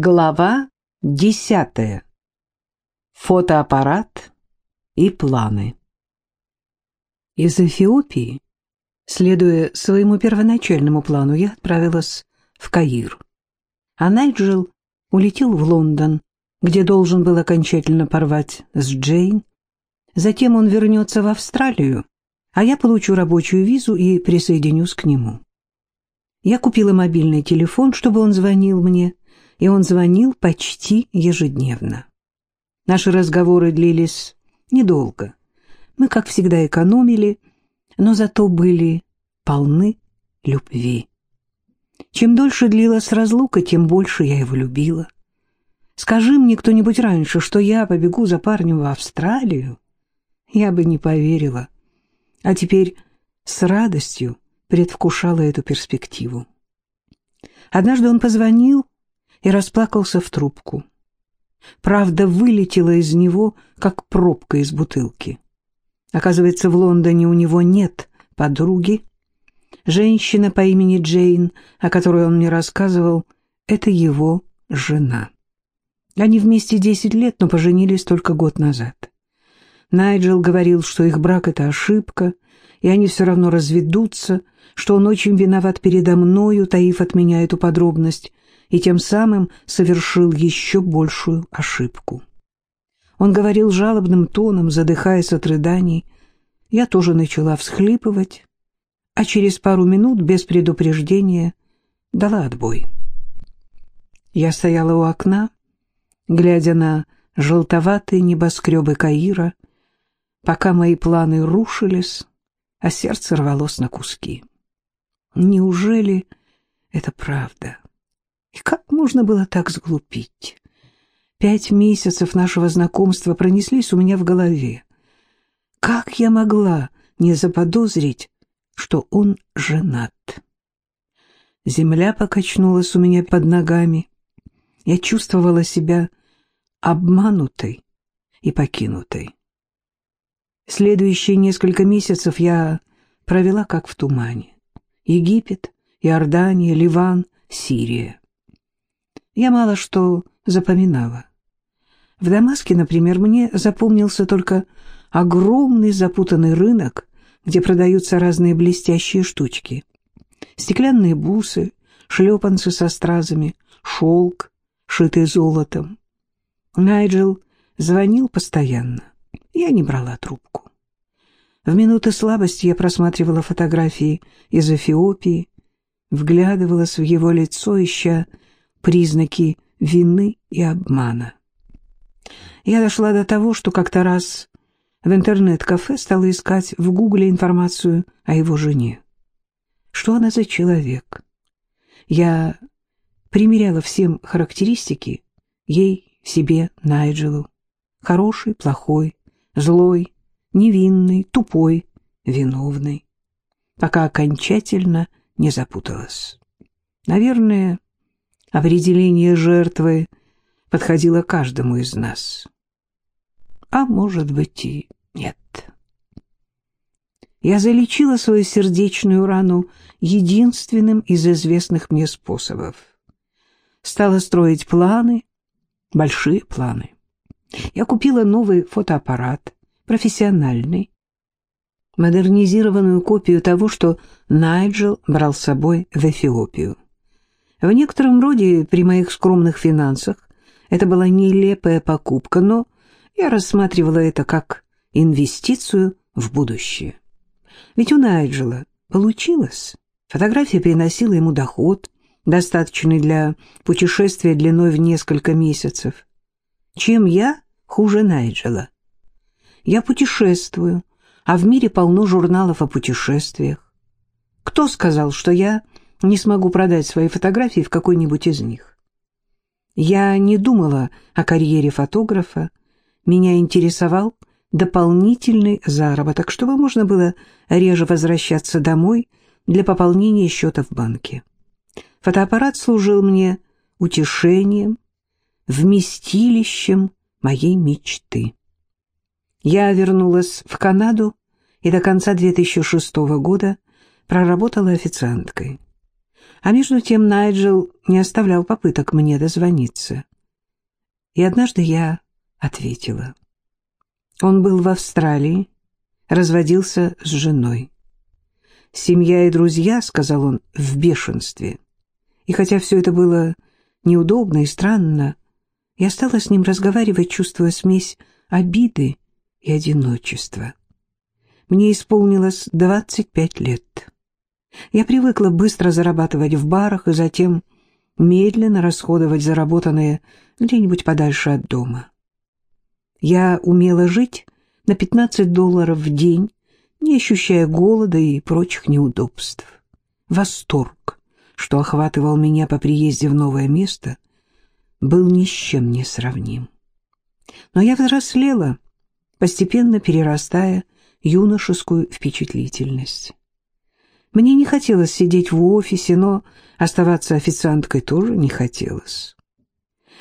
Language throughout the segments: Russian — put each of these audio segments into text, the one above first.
Глава десятая. Фотоаппарат и планы. Из Эфиопии, следуя своему первоначальному плану, я отправилась в Каир. А Найджел улетел в Лондон, где должен был окончательно порвать с Джейн. Затем он вернется в Австралию, а я получу рабочую визу и присоединюсь к нему. Я купила мобильный телефон, чтобы он звонил мне, и он звонил почти ежедневно. Наши разговоры длились недолго. Мы, как всегда, экономили, но зато были полны любви. Чем дольше длилась разлука, тем больше я его любила. Скажи мне кто-нибудь раньше, что я побегу за парнем в Австралию, я бы не поверила. А теперь с радостью предвкушала эту перспективу. Однажды он позвонил и расплакался в трубку. Правда вылетела из него, как пробка из бутылки. Оказывается, в Лондоне у него нет подруги. Женщина по имени Джейн, о которой он мне рассказывал, это его жена. Они вместе десять лет, но поженились только год назад. Найджел говорил, что их брак — это ошибка, и они все равно разведутся, что он очень виноват передо мною, таив от меня эту подробность, и тем самым совершил еще большую ошибку. Он говорил жалобным тоном, задыхаясь от рыданий. Я тоже начала всхлипывать, а через пару минут без предупреждения дала отбой. Я стояла у окна, глядя на желтоватые небоскребы Каира, пока мои планы рушились, а сердце рвалось на куски. Неужели это правда? И как можно было так сглупить? Пять месяцев нашего знакомства пронеслись у меня в голове. Как я могла не заподозрить, что он женат? Земля покачнулась у меня под ногами. Я чувствовала себя обманутой и покинутой. Следующие несколько месяцев я провела как в тумане. Египет, Иордания, Ливан, Сирия. Я мало что запоминала. В Дамаске, например, мне запомнился только огромный запутанный рынок, где продаются разные блестящие штучки. Стеклянные бусы, шлепанцы со стразами, шелк, шитый золотом. Найджел звонил постоянно. Я не брала трубку. В минуты слабости я просматривала фотографии из Эфиопии, вглядывалась в его лицо, ища признаки вины и обмана. Я дошла до того, что как-то раз в интернет-кафе стала искать в гугле информацию о его жене. Что она за человек? Я примеряла всем характеристики ей, себе, Найджелу. Хороший, плохой, злой, невинный, тупой, виновный, пока окончательно не запуталась. Наверное, определение жертвы подходило каждому из нас. А может быть и нет. Я залечила свою сердечную рану единственным из известных мне способов. Стала строить планы, большие планы. Я купила новый фотоаппарат, профессиональный, модернизированную копию того, что Найджел брал с собой в Эфиопию. В некотором роде при моих скромных финансах это была нелепая покупка, но я рассматривала это как инвестицию в будущее. Ведь у Найджела получилось. Фотография приносила ему доход, достаточный для путешествия длиной в несколько месяцев. Чем я хуже Найджела? Я путешествую, а в мире полно журналов о путешествиях. Кто сказал, что я не смогу продать свои фотографии в какой-нибудь из них? Я не думала о карьере фотографа, меня интересовал дополнительный заработок, чтобы можно было реже возвращаться домой для пополнения счета в банке. Фотоаппарат служил мне утешением, вместилищем моей мечты. Я вернулась в Канаду и до конца 2006 года проработала официанткой. А между тем Найджел не оставлял попыток мне дозвониться. И однажды я ответила. Он был в Австралии, разводился с женой. «Семья и друзья», — сказал он, — «в бешенстве». И хотя все это было неудобно и странно, я стала с ним разговаривать, чувствуя смесь обиды и одиночества. Мне исполнилось двадцать пять лет. Я привыкла быстро зарабатывать в барах и затем медленно расходовать заработанное где-нибудь подальше от дома. Я умела жить на 15 долларов в день, не ощущая голода и прочих неудобств. Восторг, что охватывал меня по приезде в новое место, был ни с чем не сравним. Но я взрослела, постепенно перерастая юношескую впечатлительность. Мне не хотелось сидеть в офисе, но оставаться официанткой тоже не хотелось.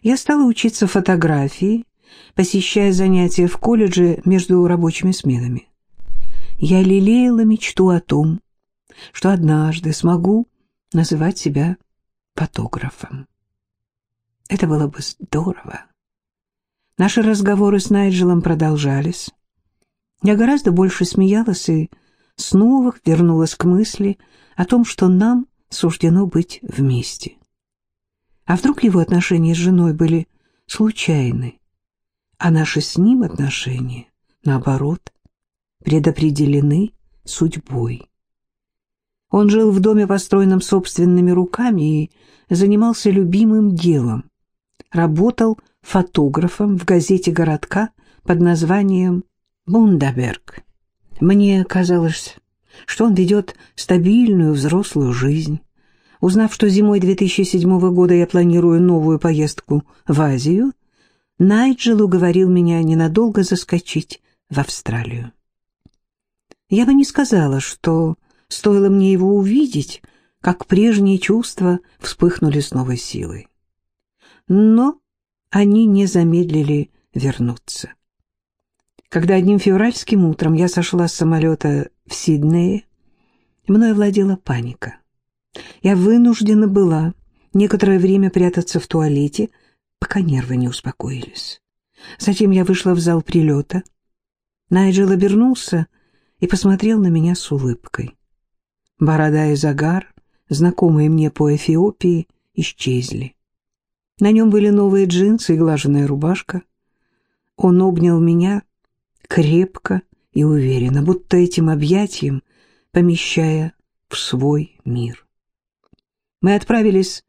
Я стала учиться фотографии, посещая занятия в колледже между рабочими сменами. Я лелеяла мечту о том, что однажды смогу называть себя фотографом. Это было бы здорово. Наши разговоры с Найджелом продолжались. Я гораздо больше смеялась и снова вернулась к мысли о том, что нам суждено быть вместе. А вдруг его отношения с женой были случайны, а наши с ним отношения, наоборот, предопределены судьбой. Он жил в доме, построенном собственными руками, и занимался любимым делом. Работал фотографом в газете городка под названием «Бундаберг». Мне казалось, что он ведет стабильную взрослую жизнь. Узнав, что зимой 2007 года я планирую новую поездку в Азию, Найджел уговорил меня ненадолго заскочить в Австралию. Я бы не сказала, что стоило мне его увидеть, как прежние чувства вспыхнули с новой силой. Но они не замедлили вернуться. Когда одним февральским утром я сошла с самолета в Сиднее, мной владела паника. Я вынуждена была некоторое время прятаться в туалете, пока нервы не успокоились. Затем я вышла в зал прилета. Найджел обернулся и посмотрел на меня с улыбкой. Борода и загар, знакомые мне по Эфиопии, исчезли. На нем были новые джинсы и глаженная рубашка. Он обнял меня крепко и уверенно, будто этим объятием помещая в свой мир. Мы отправились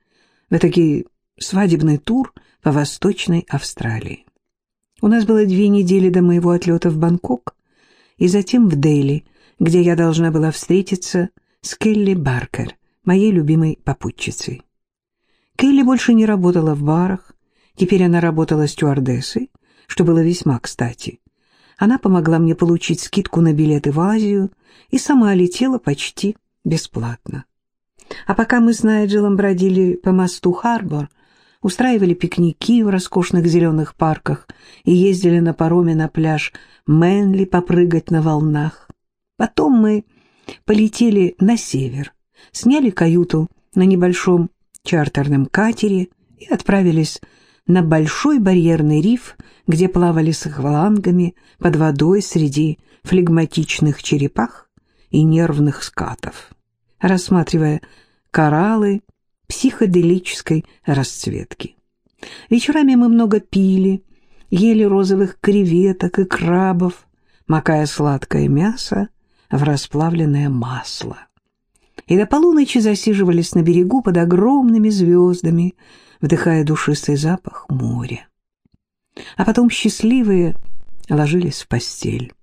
в такой свадебный тур по Восточной Австралии. У нас было две недели до моего отлета в Бангкок и затем в Дели, где я должна была встретиться с Келли Баркер, моей любимой попутчицей. Келли больше не работала в барах, теперь она работала стюардессой, что было весьма кстати. Она помогла мне получить скидку на билеты в Азию и сама летела почти бесплатно. А пока мы с Найджелом бродили по мосту Харбор, устраивали пикники в роскошных зеленых парках и ездили на пароме на пляж Мэнли попрыгать на волнах. Потом мы полетели на север, сняли каюту на небольшом чартерном катере и отправились на большой барьерный риф, где плавали с аквалангами под водой среди флегматичных черепах и нервных скатов, рассматривая кораллы психоделической расцветки. Вечерами мы много пили, ели розовых креветок и крабов, макая сладкое мясо в расплавленное масло. И до полуночи засиживались на берегу под огромными звездами, вдыхая душистый запах моря. А потом счастливые ложились в постель.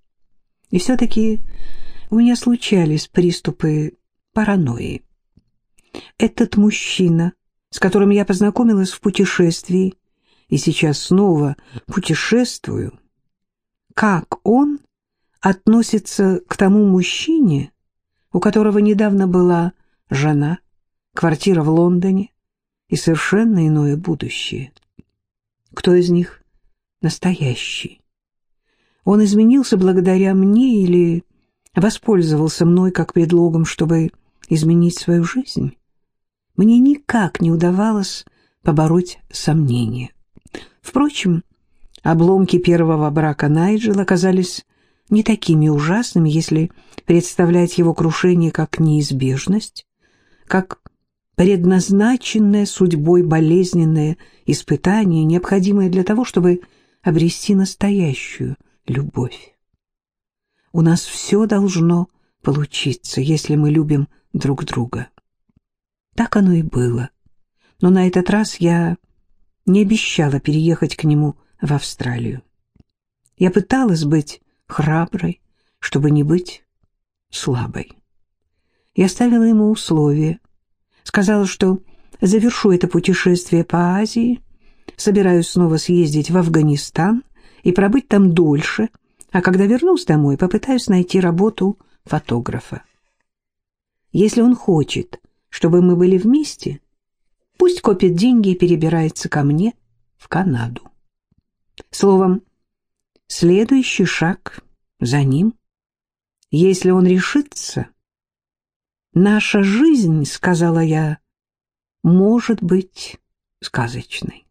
И все-таки у меня случались приступы паранойи. Этот мужчина, с которым я познакомилась в путешествии, и сейчас снова путешествую, как он относится к тому мужчине, у которого недавно была жена, квартира в Лондоне, и совершенно иное будущее. Кто из них настоящий? Он изменился благодаря мне или воспользовался мной как предлогом, чтобы изменить свою жизнь? мне никак не удавалось побороть сомнения. Впрочем, обломки первого брака Найджела оказались не такими ужасными, если представлять его крушение как неизбежность, как предназначенное судьбой болезненное испытание, необходимое для того, чтобы обрести настоящую любовь. У нас все должно получиться, если мы любим друг друга. Так оно и было. Но на этот раз я не обещала переехать к нему в Австралию. Я пыталась быть храброй, чтобы не быть слабой. Я ставила ему условия, сказала, что завершу это путешествие по Азии, собираюсь снова съездить в Афганистан и пробыть там дольше, а когда вернусь домой, попытаюсь найти работу фотографа. Если он хочет, чтобы мы были вместе, пусть копит деньги и перебирается ко мне в Канаду. Словом, следующий шаг за ним. Если он решится, наша жизнь, сказала я, может быть сказочной.